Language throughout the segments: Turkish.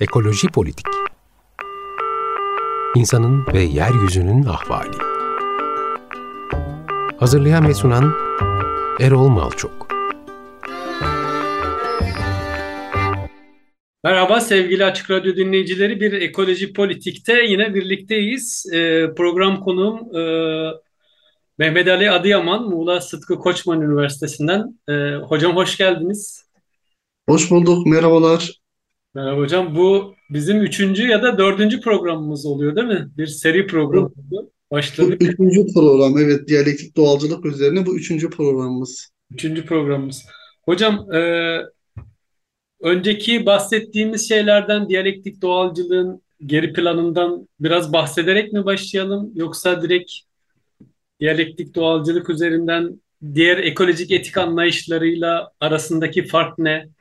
Ekoloji Politik İnsanın ve Yeryüzünün Ahvali Hazırlayan ve sunan Erol Malçok Merhaba sevgili Açık Radyo dinleyicileri. Bir Ekoloji Politik'te yine birlikteyiz. Ee, program konuğum e, Mehmet Ali Adıyaman, Muğla Sıtkı Koçman Üniversitesi'nden. Ee, hocam hoş geldiniz. Hoş bulduk, merhabalar. Merhaba hocam. Bu bizim üçüncü ya da dördüncü programımız oluyor değil mi? Bir seri program oldu. Bu Başladık. üçüncü program, evet diyalektik doğalcılık üzerine bu üçüncü programımız. Üçüncü programımız. Hocam e, önceki bahsettiğimiz şeylerden, diyalektik doğalcılığın geri planından biraz bahsederek mi başlayalım? Yoksa direkt diyalektik doğalcılık üzerinden diğer ekolojik etik anlayışlarıyla arasındaki fark ne?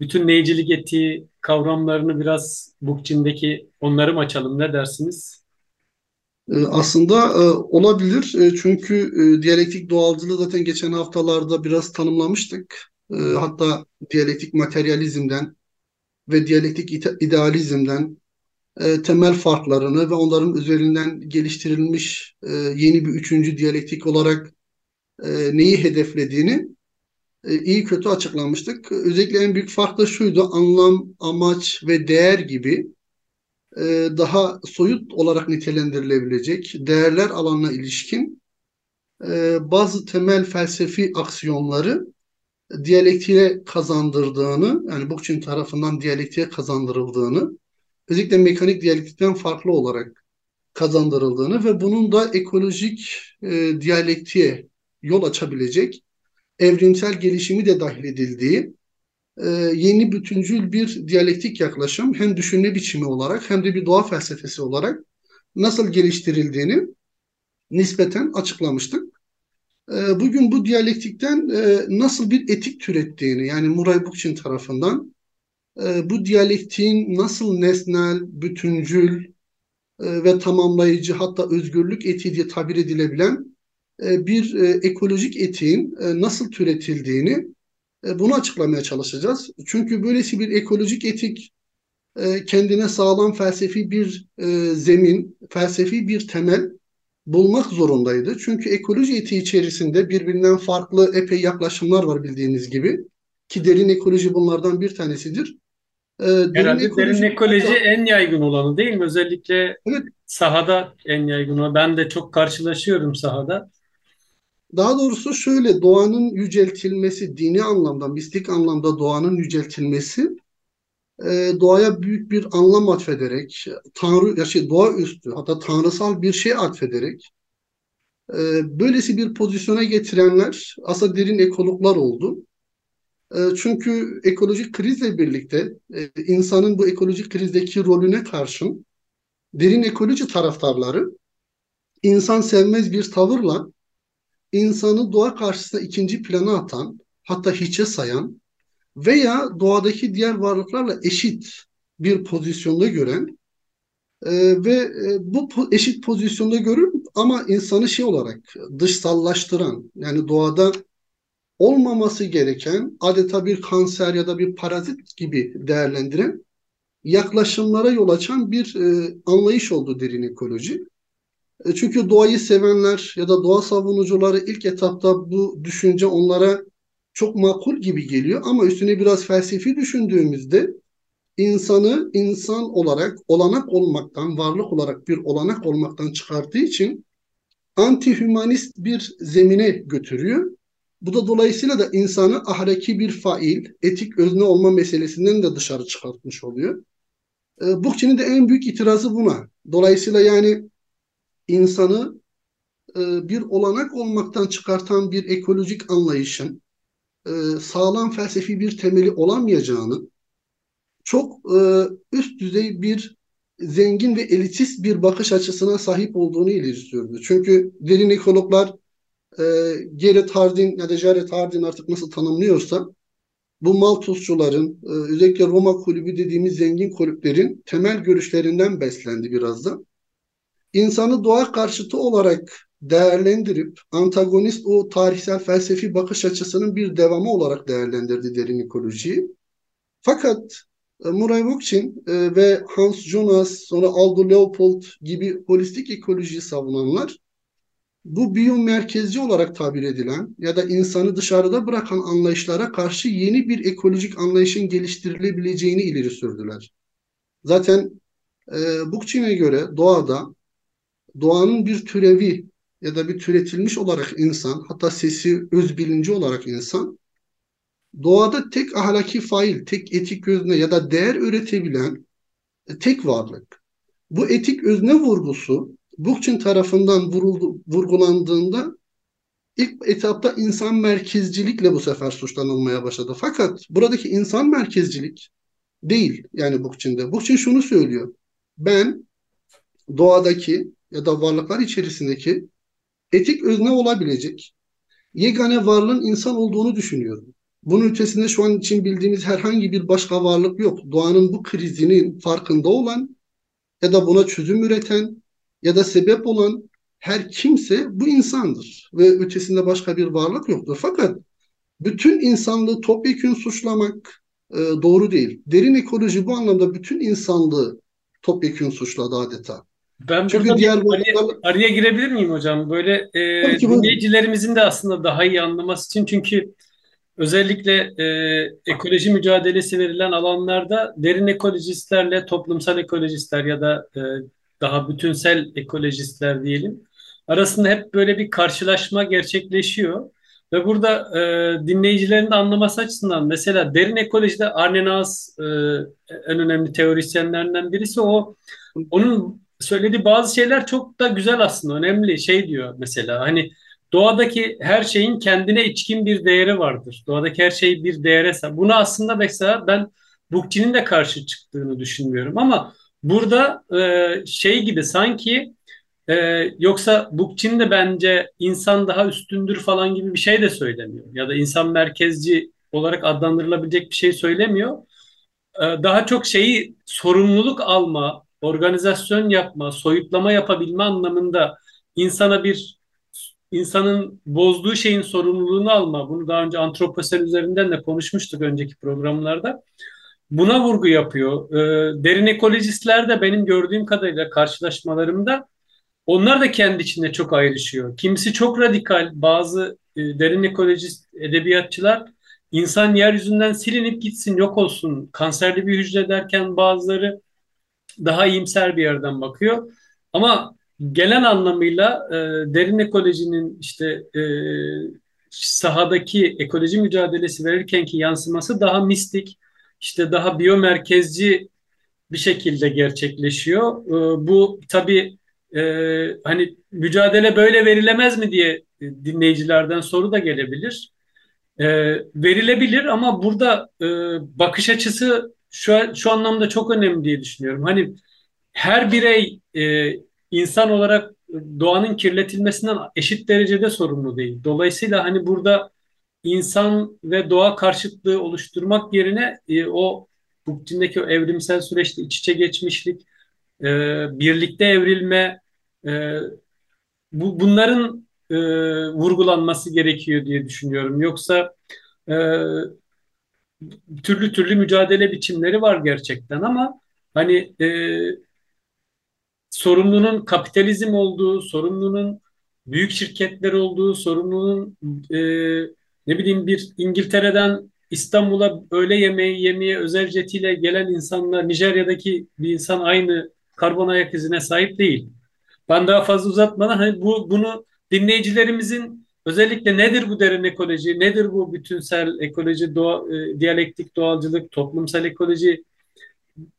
Bütünleyicilik etiği kavramlarını biraz Bookchin'deki onları mı açalım? Ne dersiniz? Ee, aslında e, olabilir E, çünkü e, diyalektik doğalcılığı zaten geçen haftalarda biraz tanımlamıştık. Hatta diyalektik materyalizmden ve diyalektik idealizmden temel farklarını ve onların üzerinden geliştirilmiş yeni bir üçüncü diyalektik olarak neyi hedeflediğini iyi kötü açıklamıştık. Özellikle en büyük fark da şuydu, anlam, amaç ve değer gibi e, daha soyut olarak nitelendirilebilecek değerler alanına ilişkin e, bazı temel felsefi aksiyonları diyalektiğe kazandırdığını, yani Bookchin tarafından diyalektiğe kazandırıldığını, özellikle mekanik diyalektikten farklı olarak kazandırıldığını ve bunun da ekolojik e, diyalektiğe yol açabilecek evrimsel gelişimi de dahil edildiği e, yeni bütüncül bir diyalektik yaklaşım hem düşünme biçimi olarak hem de bir doğa felsefesi olarak nasıl geliştirildiğini nispeten açıklamıştık. E, bugün bu diyalektikten e, nasıl bir etik türettiğini yani Murray Bookchin tarafından e, bu diyalektiğin nasıl nesnel, bütüncül ve tamamlayıcı hatta özgürlük etiği diye tabir edilebilen bir e, ekolojik etiğin e, nasıl türetildiğini e, bunu açıklamaya çalışacağız. Çünkü böylesi bir ekolojik etik e, kendine sağlam felsefi bir e, zemin, felsefi bir temel bulmak zorundaydı. Çünkü ekoloji etiği içerisinde birbirinden farklı epey yaklaşımlar var bildiğiniz gibi. Ki derin ekoloji bunlardan bir tanesidir. E, derin Herhalde ekoloji derin ekoloji en yaygın olanı değil mi? Özellikle Evet, sahada en yaygın olan. Ben de çok karşılaşıyorum sahada. Daha doğrusu şöyle doğanın yüceltilmesi, dini anlamda, mistik anlamda doğanın yüceltilmesi e, doğaya büyük bir anlam atfederek, tanrı ya şey doğaüstü hatta tanrısal bir şey atfederek e, böylesi bir pozisyona getirenler aslında derin ekologlar oldu. E, çünkü ekolojik krizle birlikte e, insanın bu ekolojik krizdeki rolüne karşın derin ekoloji taraftarları insan sevmez bir tavırla insanı doğa karşısında ikinci plana atan, hatta hiçe sayan veya doğadaki diğer varlıklarla eşit bir pozisyonda gören e, ve e, bu po- eşit pozisyonda görür ama insanı şey olarak dışsallaştıran yani doğada olmaması gereken adeta bir kanser ya da bir parazit gibi değerlendiren yaklaşımlara yol açan bir e, anlayış oldu derin ekoloji. E, Çünkü doğayı sevenler ya da doğa savunucuları ilk etapta bu düşünce onlara çok makul gibi geliyor ama üstüne biraz felsefi düşündüğümüzde insanı insan olarak olanak olmaktan, varlık olarak bir olanak olmaktan çıkarttığı için anti-hümanist bir zemine götürüyor. Bu da dolayısıyla da insanı ahlaki bir fail, etik özne olma meselesinden de dışarı çıkartmış oluyor. E, Bookchin'in de en büyük itirazı buna. Dolayısıyla yani insanı e, bir olanak olmaktan çıkartan bir ekolojik anlayışın e, sağlam felsefi bir temeli olamayacağını, çok e, üst düzey bir zengin ve elitist bir bakış açısına sahip olduğunu ileri sürüyordu. Çünkü derin ekologlar e, Gerrit Hardin ya da Jared Hardin artık nasıl tanımlıyorsa bu Malthusçuların e, özellikle Roma kulübü dediğimiz zengin kulüplerin temel görüşlerinden beslendi biraz da insanı doğa karşıtı olarak değerlendirip antagonist o tarihsel felsefi bakış açısının bir devamı olarak değerlendirdi derin ekolojiyi. Fakat e, Murray Bookchin e, ve Hans Jonas, sonra Aldo Leopold gibi holistik ekolojiyi savunanlar bu biyomerkezci olarak tabir edilen ya da insanı dışarıda bırakan anlayışlara karşı yeni bir ekolojik anlayışın geliştirilebileceğini ileri sürdüler. Zaten e, Bookchin'e göre doğada doğanın bir türevi ya da bir türetilmiş olarak insan, hatta sesi öz bilinci olarak insan, doğada tek ahlaki fail, tek etik özne ya da değer üretebilen e, tek varlık. Bu etik özne vurgusu Bookchin tarafından vuruldu, vurgulandığında ilk etapta insan merkezcilikle bu sefer suçlanılmaya başladı. Fakat buradaki insan merkezcilik değil yani Bookchin'de. Bookchin şunu söylüyor. Ben doğadaki ya da varlıklar içerisindeki etik özne olabilecek yegane varlığın insan olduğunu düşünüyorum. Bunun ötesinde şu an için bildiğimiz herhangi bir başka varlık yok. Doğanın bu krizinin farkında olan ya da buna çözüm üreten ya da sebep olan her kimse bu insandır ve ötesinde başka bir varlık yoktur. Fakat bütün insanlığı topyekün suçlamak e, doğru değil. Derin ekoloji bu anlamda bütün insanlığı topyekün suçladı adeta. Ben Çünkü diğer araya, araya girebilir miyim hocam? Böyle e, dinleyicilerimizin de aslında daha iyi anlaması için çünkü özellikle e, ekoloji mücadelesi verilen alanlarda derin ekolojistlerle toplumsal ekolojistler ya da e, daha bütünsel ekolojistler diyelim arasında hep böyle bir karşılaşma gerçekleşiyor. Ve burada e, dinleyicilerin de anlaması açısından mesela derin ekolojide Arne Naas e, en önemli teorisyenlerinden birisi o onun söylediği bazı şeyler çok da güzel aslında önemli şey diyor mesela hani doğadaki her şeyin kendine içkin bir değeri vardır. Doğadaki her şey bir değere Bunu aslında mesela ben Bookchin'in de karşı çıktığını düşünmüyorum ama burada e, şey gibi sanki e, yoksa Bookchin de bence insan daha üstündür falan gibi bir şey de söylemiyor. Ya da insan merkezci olarak adlandırılabilecek bir şey söylemiyor. E, daha çok şeyi sorumluluk alma, organizasyon yapma, soyutlama yapabilme anlamında insana bir insanın bozduğu şeyin sorumluluğunu alma. Bunu daha önce antroposel üzerinden de konuşmuştuk önceki programlarda. Buna vurgu yapıyor. E, derin ekolojistler de benim gördüğüm kadarıyla karşılaşmalarımda onlar da kendi içinde çok ayrışıyor. Kimisi çok radikal, bazı e, derin ekolojist edebiyatçılar insan yeryüzünden silinip gitsin, yok olsun, kanserli bir hücre derken bazıları daha iyimser bir yerden bakıyor. Ama gelen anlamıyla e, derin ekolojinin işte e, sahadaki ekoloji mücadelesi verirkenki yansıması daha mistik, işte daha biyomerkezci bir şekilde gerçekleşiyor. E, bu tabii e, hani mücadele böyle verilemez mi diye dinleyicilerden soru da gelebilir. E, verilebilir ama burada e, bakış açısı şu, şu anlamda çok önemli diye düşünüyorum. Hani her birey e, insan olarak doğanın kirletilmesinden eşit derecede sorumlu değil. Dolayısıyla hani burada insan ve doğa karşıtlığı oluşturmak yerine e, o Putin'deki o evrimsel süreçte iç içe geçmişlik, e, birlikte evrilme, e, bu bunların e, vurgulanması gerekiyor diye düşünüyorum. Yoksa e, türlü türlü mücadele biçimleri var gerçekten ama hani e, sorumlunun kapitalizm olduğu, sorumlunun büyük şirketler olduğu, sorumlunun e, ne bileyim bir İngiltere'den İstanbul'a öğle yemeği yemeye özel jetiyle gelen insanla Nijerya'daki bir insan aynı karbon ayak izine sahip değil. Ben daha fazla uzatmadan hani bu bunu dinleyicilerimizin özellikle nedir bu derin ekoloji, nedir bu bütünsel ekoloji, doğa, e, diyalektik doğalcılık, toplumsal ekoloji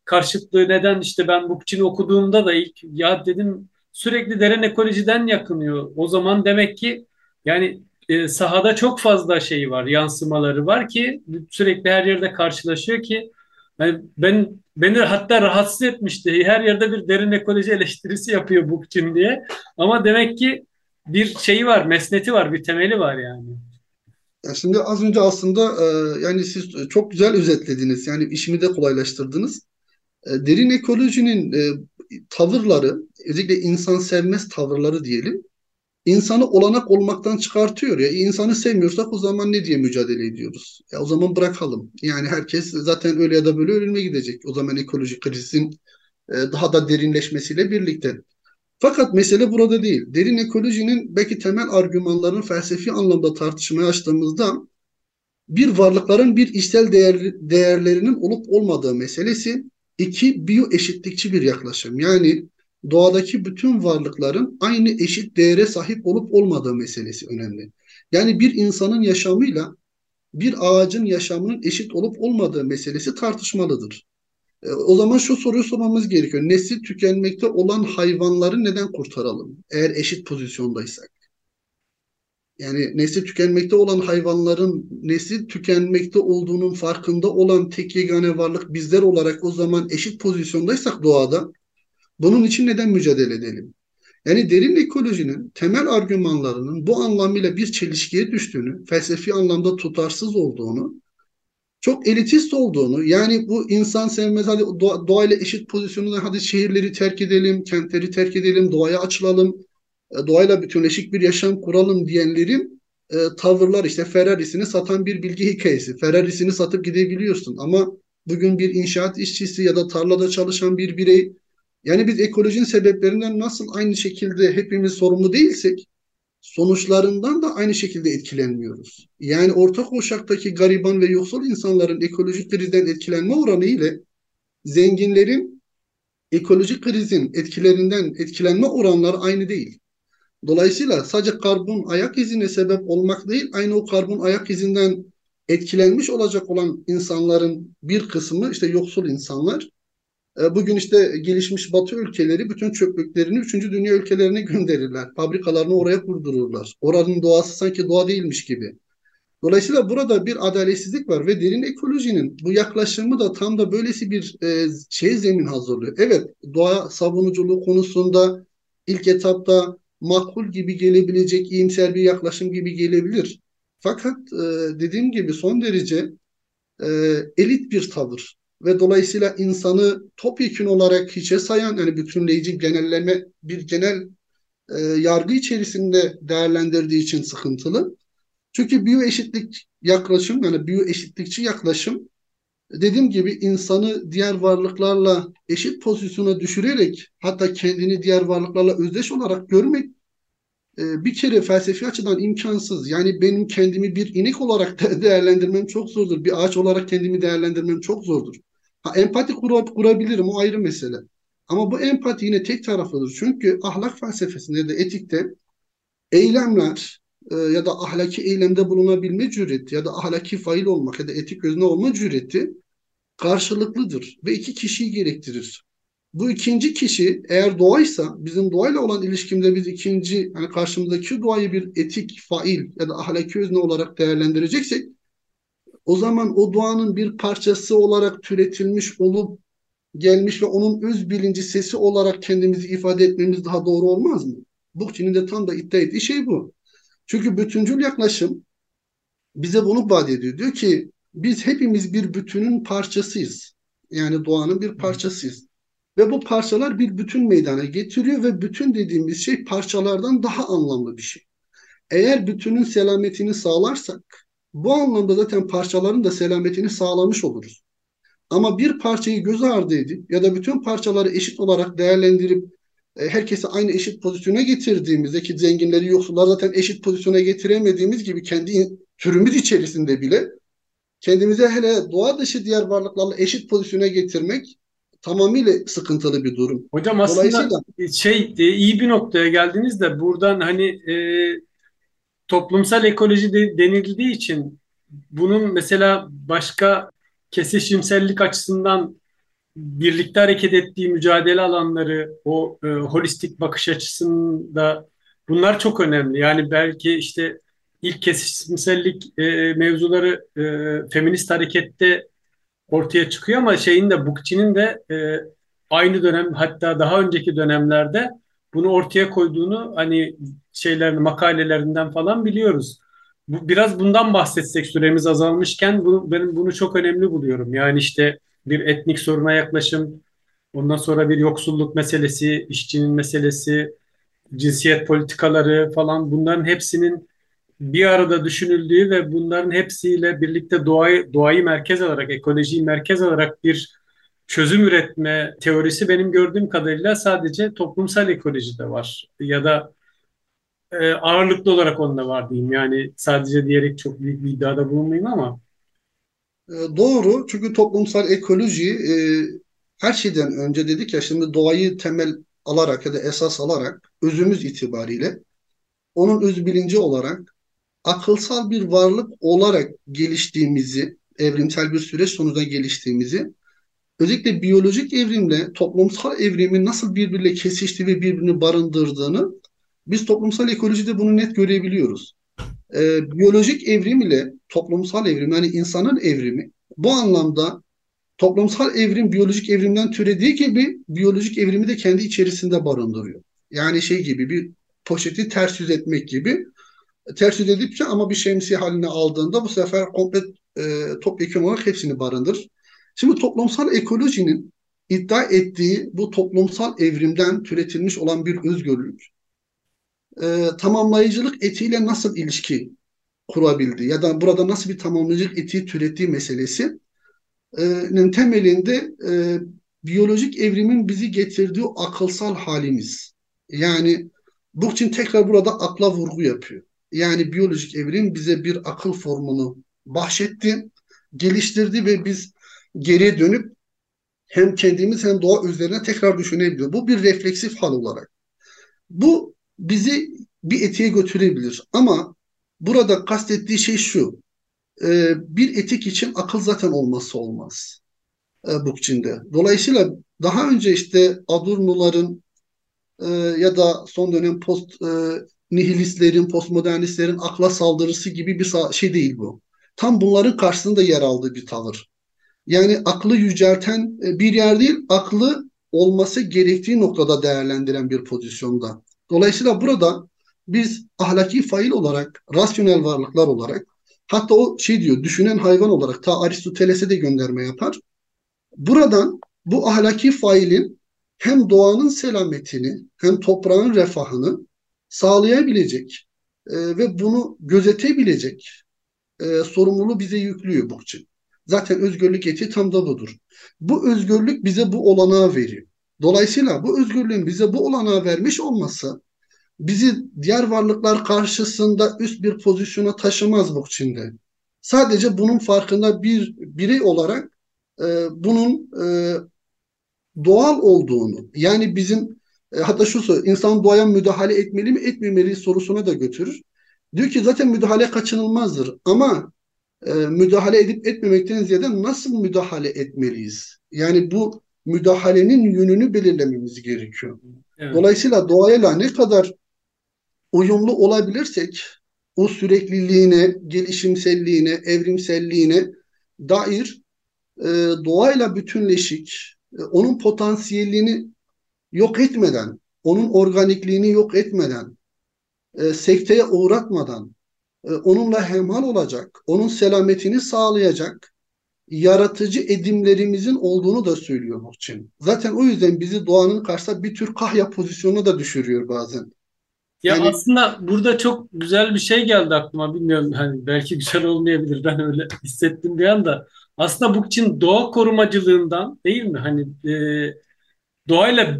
karşıtlığı neden işte ben bu için okuduğumda da ilk ya dedim sürekli derin ekolojiden yakınıyor. O zaman demek ki yani e, sahada çok fazla şey var, yansımaları var ki sürekli her yerde karşılaşıyor ki yani ben beni hatta rahatsız etmişti. Her yerde bir derin ekoloji eleştirisi yapıyor Bookchin diye. Ama demek ki bir şeyi var, mesneti var, bir temeli var yani. Ya şimdi az önce aslında e, yani siz çok güzel özetlediniz. Yani işimi de kolaylaştırdınız. E, derin ekolojinin e, tavırları, özellikle insan sevmez tavırları diyelim, insanı olanak olmaktan çıkartıyor ya. İnsanı sevmiyorsak o zaman ne diye mücadele ediyoruz? Ya o zaman bırakalım. Yani herkes zaten öyle ya da böyle ölüme gidecek. O zaman ekolojik krizin e, daha da derinleşmesiyle birlikte. Fakat mesele burada değil. Derin ekolojinin belki temel argümanlarını felsefi anlamda tartışmaya açtığımızda bir varlıkların bir işsel değer, değerlerinin olup olmadığı meselesi, iki biyoeşitlikçi bir yaklaşım. Yani doğadaki bütün varlıkların aynı eşit değere sahip olup olmadığı meselesi önemli. Yani bir insanın yaşamıyla bir ağacın yaşamının eşit olup olmadığı meselesi tartışmalıdır. E, o zaman şu soruyu sormamız gerekiyor. Nesli tükenmekte olan hayvanları neden kurtaralım? Eğer eşit pozisyondaysak. Yani nesli tükenmekte olan hayvanların nesli tükenmekte olduğunun farkında olan tek yegane varlık bizler olarak o zaman eşit pozisyondaysak doğada bunun için neden mücadele edelim? Yani derin ekolojinin temel argümanlarının bu anlamıyla bir çelişkiye düştüğünü, felsefi anlamda tutarsız olduğunu, çok elitist olduğunu, yani bu insan sevmez, hadi doğa, doğayla eşit pozisyonunda hadi şehirleri terk edelim, kentleri terk edelim, doğaya açılalım, e, doğayla bütünleşik bir yaşam kuralım diyenlerin e, tavırlar işte Ferrari'sini satan bir bilgi hikayesi. Ferrari'sini satıp gidebiliyorsun ama bugün bir inşaat işçisi ya da tarlada çalışan bir birey yani biz ekolojinin sebeplerinden nasıl aynı şekilde hepimiz sorumlu değilsek sonuçlarından da aynı şekilde etkilenmiyoruz. Yani orta kuşaktaki gariban ve yoksul insanların ekolojik krizden etkilenme oranı ile zenginlerin ekolojik krizin etkilerinden etkilenme oranları aynı değil. Dolayısıyla sadece karbon ayak izine sebep olmak değil, aynı o karbon ayak izinden etkilenmiş olacak olan insanların bir kısmı işte yoksul insanlar. E, bugün işte gelişmiş batı ülkeleri bütün çöplüklerini 3. dünya ülkelerine gönderirler. Fabrikalarını oraya kurdururlar. Oranın doğası sanki doğa değilmiş gibi. Dolayısıyla burada bir adaletsizlik var ve derin ekolojinin bu yaklaşımı da tam da böylesi bir e, şey zemin hazırlıyor. Evet doğa savunuculuğu konusunda ilk etapta makul gibi gelebilecek, iyimser bir yaklaşım gibi gelebilir. Fakat e, dediğim gibi son derece e, elit bir tavır ve dolayısıyla insanı topyekun olarak hiçe sayan, yani bütünleyici genelleme bir genel e, yargı içerisinde değerlendirdiği için sıkıntılı. Çünkü biyoeşitlik yaklaşım, yani biyoeşitlikçi yaklaşım dediğim gibi insanı diğer varlıklarla eşit pozisyona düşürerek hatta kendini diğer varlıklarla özdeş olarak görmek e, bir kere felsefi açıdan imkansız. Yani benim kendimi bir inek olarak değerlendirmem çok zordur. Bir ağaç olarak kendimi değerlendirmem çok zordur. Ha, empati kur kurabilirim o ayrı mesele. Ama bu empati yine tek taraflıdır. Çünkü ahlak felsefesinde de etikte eylemler e, ya da ahlaki eylemde bulunabilme cüreti ya da ahlaki fail olmak ya da etik özne olma cüreti karşılıklıdır ve iki kişiyi gerektirir. Bu ikinci kişi eğer doğaysa bizim doğayla olan ilişkimde biz ikinci hani karşımızdaki doğayı bir etik fail ya da ahlaki özne olarak değerlendireceksek o zaman o doğanın bir parçası olarak türetilmiş olup gelmiş ve onun öz bilinci sesi olarak kendimizi ifade etmemiz daha doğru olmaz mı? Bookchin'in de tam da iddia ettiği şey bu. Çünkü bütüncül yaklaşım bize bunu vaat ediyor. Diyor ki biz hepimiz bir bütünün parçasıyız. Yani doğanın bir parçasıyız. Ve bu parçalar bir bütün meydana getiriyor ve bütün dediğimiz şey parçalardan daha anlamlı bir şey. Eğer bütünün selametini sağlarsak bu anlamda zaten parçaların da selametini sağlamış oluruz. Ama bir parçayı göz ardı edip ya da bütün parçaları eşit olarak değerlendirip e, herkesi aynı eşit pozisyona getirdiğimizde ki zenginleri yoksullar zaten eşit pozisyona getiremediğimiz gibi kendi türümüz içerisinde bile kendimize hele doğa dışı diğer varlıklarla eşit pozisyona getirmek tamamıyla sıkıntılı bir durum. Hocam aslında şey e, iyi bir noktaya geldiniz de buradan hani e, toplumsal ekoloji de, denildiği için bunun mesela başka kesişimsellik açısından birlikte hareket ettiği mücadele alanları, o e, holistik bakış açısında bunlar çok önemli. Yani belki işte ilk kesişimsellik e, mevzuları e, feminist harekette ortaya çıkıyor ama şeyin de Bookchin'in de e, aynı dönem hatta daha önceki dönemlerde bunu ortaya koyduğunu hani şeylerin makalelerinden falan biliyoruz. Bu, biraz bundan bahsetsek süremiz azalmışken bu, ben bunu çok önemli buluyorum. Yani işte bir etnik soruna yaklaşım, ondan sonra bir yoksulluk meselesi, işçinin meselesi, cinsiyet politikaları falan bunların hepsinin bir arada düşünüldüğü ve bunların hepsiyle birlikte doğayı, doğayı merkez alarak, ekolojiyi merkez alarak bir çözüm üretme teorisi benim gördüğüm kadarıyla sadece toplumsal ekolojide var. Ya da e, ağırlıklı olarak onda var diyeyim. Yani sadece diyerek çok büyük bir iddiada bulunmayayım ama. E, doğru. Çünkü toplumsal ekoloji e, her şeyden önce dedik ya şimdi doğayı temel alarak ya da esas alarak özümüz itibariyle onun öz bilinci olarak akılsal bir varlık olarak geliştiğimizi, evrimsel bir süreç sonucunda geliştiğimizi, özellikle biyolojik evrimle toplumsal evrimin nasıl birbiriyle kesiştiği ve birbirini barındırdığını biz toplumsal ekolojide bunu net görebiliyoruz. Ee, biyolojik evrim ile toplumsal evrim yani insanın evrimi bu anlamda toplumsal evrim biyolojik evrimden türediği gibi biyolojik evrimi de kendi içerisinde barındırıyor. Yani şey gibi bir poşeti ters yüz etmek gibi ters yüz edipçe ama bir şemsiye haline aldığında bu sefer komple e, topyekun olarak hepsini barındır. Şimdi toplumsal ekolojinin iddia ettiği bu toplumsal evrimden türetilmiş olan bir özgürlük e, tamamlayıcılık etiğiyle nasıl ilişki kurabildi ya da burada nasıl bir tamamlayıcılık etiği türettiği meselesi e, temelinde e, biyolojik evrimin bizi getirdiği akılsal halimiz. Yani bu için tekrar burada akla vurgu yapıyor. Yani biyolojik evrim bize bir akıl formunu bahşetti, geliştirdi ve biz geriye dönüp hem kendimiz hem doğa üzerine tekrar düşünebiliyor. Bu bir refleksif hal olarak. Bu bizi bir etiğe götürebilir. Ama burada kastettiği şey şu. E, bir etik için akıl zaten olmazsa olmaz. E, Bookchin'de. Dolayısıyla daha önce işte Adorno'ların e, ya da son dönem post nihilistlerin, postmodernistlerin akla saldırısı gibi bir şey değil bu. Tam bunların karşısında yer aldığı bir tavır. Yani aklı yücelten e, bir yer değil, aklı olması gerektiği noktada değerlendiren bir pozisyonda. Dolayısıyla burada biz ahlaki fail olarak, rasyonel varlıklar olarak hatta o şey diyor düşünen hayvan olarak ta Aristoteles'e de gönderme yapar. Buradan bu ahlaki failin hem doğanın selametini hem toprağın refahını sağlayabilecek e, ve bunu gözetebilecek e, sorumluluğu bize yüklüyor bu için. Zaten özgürlük eti tam da budur. Bu özgürlük bize bu olanağı veriyor. Dolayısıyla bu özgürlüğün bize bu olanağı vermiş olması bizi diğer varlıklar karşısında üst bir pozisyona taşımaz bu içinde. Sadece bunun farkında bir birey olarak e, bunun e, doğal olduğunu yani bizim e, hatta şu soru insan doğaya müdahale etmeli mi etmemeli sorusuna da götürür. Diyor ki zaten müdahale kaçınılmazdır ama e, müdahale edip etmemekten ziyade nasıl müdahale etmeliyiz? Yani bu müdahalenin yönünü belirlememiz gerekiyor. Evet. Dolayısıyla doğayla ne kadar uyumlu olabilirsek o sürekliliğine, gelişimselliğine, evrimselliğine dair e, doğayla bütünleşik, e, onun potansiyelini yok etmeden, onun organikliğini yok etmeden, e, sekteye uğratmadan, onunla hemhal olacak, onun selametini sağlayacak yaratıcı edimlerimizin olduğunu da söylüyor Muhçin. Zaten o yüzden bizi doğanın karşısında bir tür kahya pozisyonuna da düşürüyor bazen. Ya yani, aslında burada çok güzel bir şey geldi aklıma. Bilmiyorum hani belki güzel olmayabilir. Ben öyle hissettim bir anda. Aslında bu için doğa korumacılığından değil mi? Hani e, doğayla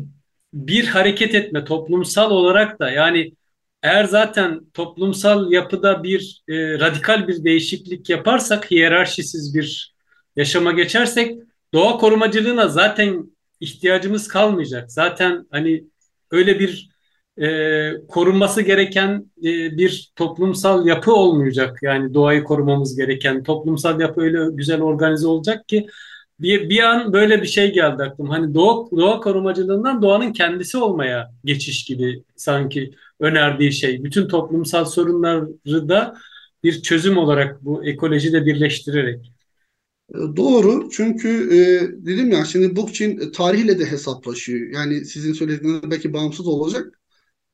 bir hareket etme toplumsal olarak da yani eğer zaten toplumsal yapıda bir e, radikal bir değişiklik yaparsak, hiyerarşisiz bir yaşama geçersek doğa korumacılığına zaten ihtiyacımız kalmayacak. Zaten hani öyle bir e, korunması gereken e, bir toplumsal yapı olmayacak. Yani doğayı korumamız gereken toplumsal yapı öyle güzel organize olacak ki bir, bir an böyle bir şey geldi aklıma. Hani doğa, doğa korumacılığından doğanın kendisi olmaya geçiş gibi sanki önerdiği şey. Bütün toplumsal sorunları da bir çözüm olarak bu ekolojide birleştirerek. E, doğru çünkü e, dedim ya şimdi Bookchin tarihle de hesaplaşıyor. Yani sizin söylediğiniz belki bağımsız olacak.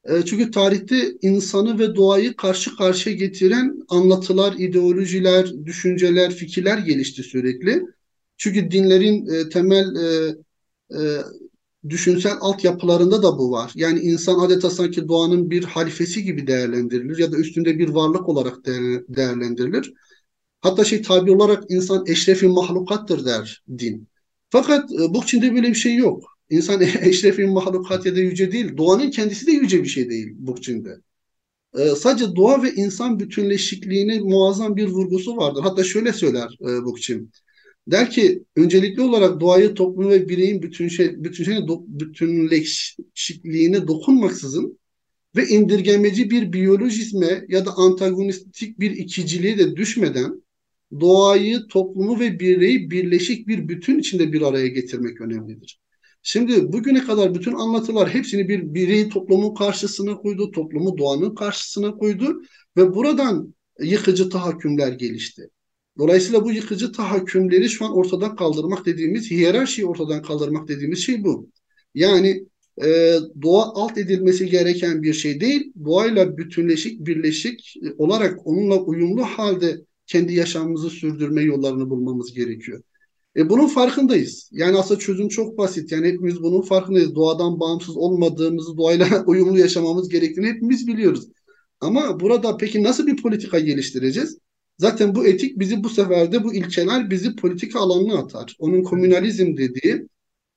E, çünkü tarihte insanı ve doğayı karşı karşıya getiren anlatılar, ideolojiler, düşünceler, fikirler gelişti sürekli. Çünkü dinlerin e, temel e, e, düşünsel altyapılarında da bu var. Yani insan adeta sanki doğanın bir halifesi gibi değerlendirilir ya da üstünde bir varlık olarak değerlendirilir. Hatta şey tabi olarak insan eşrefi mahlukattır der din. Fakat e, bu Çin'de böyle bir şey yok. İnsan eşrefi mahlukat ya da yüce değil. Doğanın kendisi de yüce bir şey değil bu Çin'de. E, sadece doğa ve insan bütünleşikliğine muazzam bir vurgusu vardır. Hatta şöyle söyler e, Bookchin. Der ki öncelikli olarak doğayı, toplumu ve bireyin bütün şey, bütün şey, do, bütünleşikliğine dokunmaksızın ve indirgemeci bir biyolojizme ya da antagonistik bir ikiciliğe de düşmeden doğayı, toplumu ve bireyi birleşik bir bütün içinde bir araya getirmek önemlidir. Şimdi bugüne kadar bütün anlatılar hepsini bir birey toplumun karşısına koydu, toplumu doğanın karşısına koydu ve buradan yıkıcı tahakkümler gelişti. Dolayısıyla bu yıkıcı tahakkümleri şu an ortadan kaldırmak dediğimiz, hiyerarşiyi ortadan kaldırmak dediğimiz şey bu. Yani e, doğa alt edilmesi gereken bir şey değil, doğayla bütünleşik, birleşik olarak onunla uyumlu halde kendi yaşamımızı sürdürme yollarını bulmamız gerekiyor. E bunun farkındayız. Yani aslında çözüm çok basit. Yani hepimiz bunun farkındayız. Doğadan bağımsız olmadığımızı, doğayla uyumlu yaşamamız gerektiğini hepimiz biliyoruz. Ama burada peki nasıl bir politika geliştireceğiz? Zaten bu etik bizi bu sefer de bu ilkeler bizi politika alanına atar. Onun komünalizm dediği,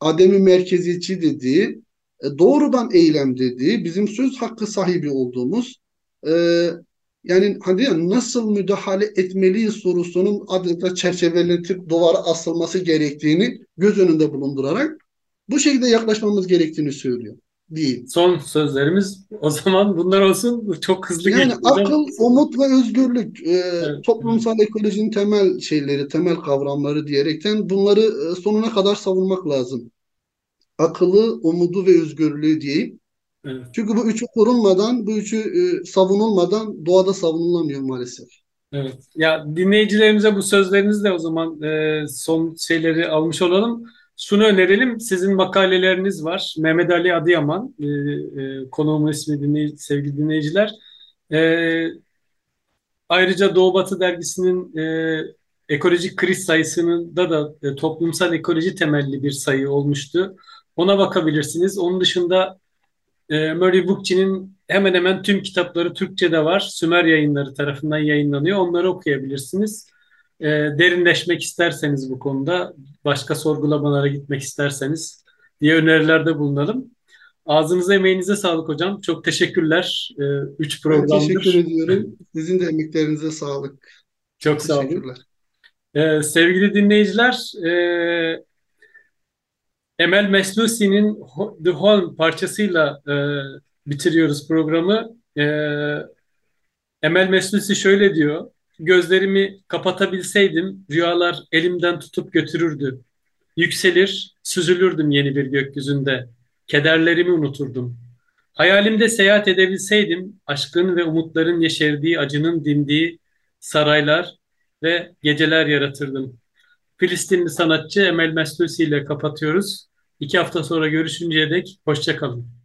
ademi merkeziyetçi dediği, e, doğrudan eylem dediği, bizim söz hakkı sahibi olduğumuz e, yani hani nasıl müdahale etmeliyiz sorusunun adeta çerçevelenip duvara asılması gerektiğini göz önünde bulundurarak bu şekilde yaklaşmamız gerektiğini söylüyor. Değil. Son sözlerimiz o zaman bunlar olsun. Çok hızlı Yani akıl, umut ve özgürlük e, evet. toplumsal ekolojinin temel şeyleri, temel kavramları diyerekten bunları e, sonuna kadar savunmak lazım. Akıllı, umudu ve özgürlüğü diyeyim. Evet. Çünkü bu üçü korunmadan, bu üçü e, savunulmadan doğada savunulamıyor maalesef. Evet. Ya dinleyicilerimize bu sözlerinizle o zaman e, son şeyleri almış olalım. Şunu önerelim. Sizin makaleleriniz var. Mehmet Ali Adıyaman, e, e, konuğumun ismi dinley sevgili dinleyiciler. E, ayrıca Doğu Batı dergisinin e, ekolojik kriz sayısında da e, toplumsal ekoloji temelli bir sayı olmuştu. Ona bakabilirsiniz. Onun dışında e, Murray Bookchin'in hemen hemen tüm kitapları Türkçe'de var. Sümer yayınları tarafından yayınlanıyor. Onları okuyabilirsiniz. E, derinleşmek isterseniz bu konuda, başka sorgulamalara gitmek isterseniz diye önerilerde bulunalım. Ağzınıza emeğinize sağlık hocam. Çok teşekkürler. E, üç programdır. Ben teşekkür ediyorum. Sizin de emeklerinize sağlık. Çok sağ olun. Ee, sevgili dinleyiciler, e, Emel Meslusi'nin The Home parçasıyla e, bitiriyoruz programı. E, Emel Meslusi şöyle diyor. Gözlerimi kapatabilseydim rüyalar elimden tutup götürürdü. Yükselir, süzülürdüm yeni bir gökyüzünde. Kederlerimi unuturdum. Hayalimde seyahat edebilseydim aşkın ve umutların yeşerdiği, acının dindiği saraylar ve geceler yaratırdım. Filistinli sanatçı Emel Meslusi ile kapatıyoruz. İki hafta sonra görüşünceye dek hoşçakalın.